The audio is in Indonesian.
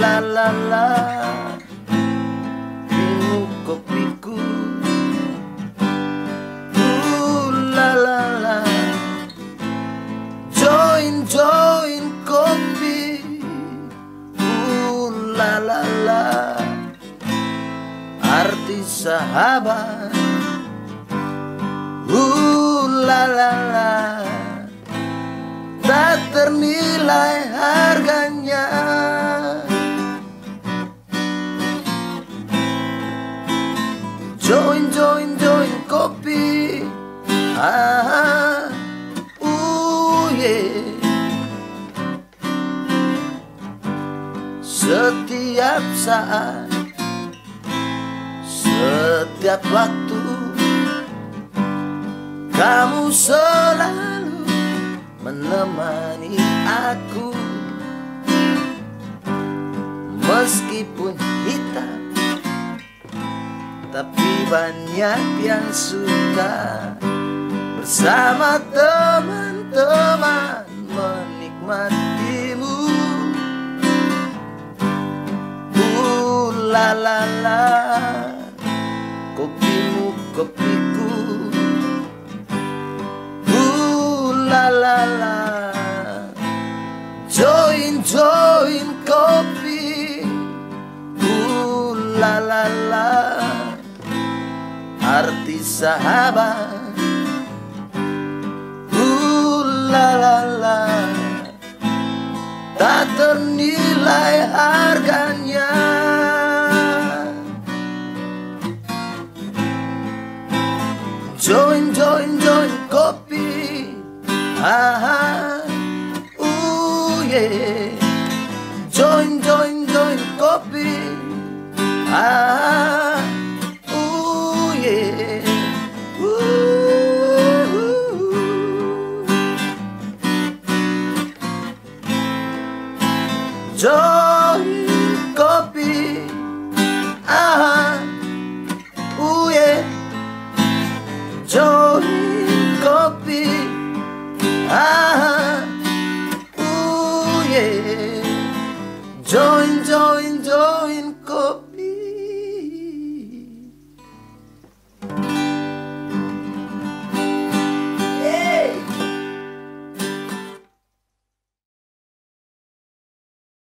la la la. Minum kopiku. Join join kopi. Uh la la la. Arti sahabat. Uh la la la. Tak ternilai harganya Join join join kopi. Ah Uh yeah. Setiap saat Setiap waktu Kamu selalu menemani aku. Meskipun hitam Tapi banyak yang suka Bersama teman-teman menikmatimu. Uh la la la Kopimu kopiku. Uh la la la Join join kopi. La la la Arti sahabat. Uh la la la Tak ternilai harganya. Join join join kopi. Ah, uh, yeah. Join, join, join, kopi. Ah, joy copy ah uh-huh. yeah joy copy ah uh-huh. yeah join join join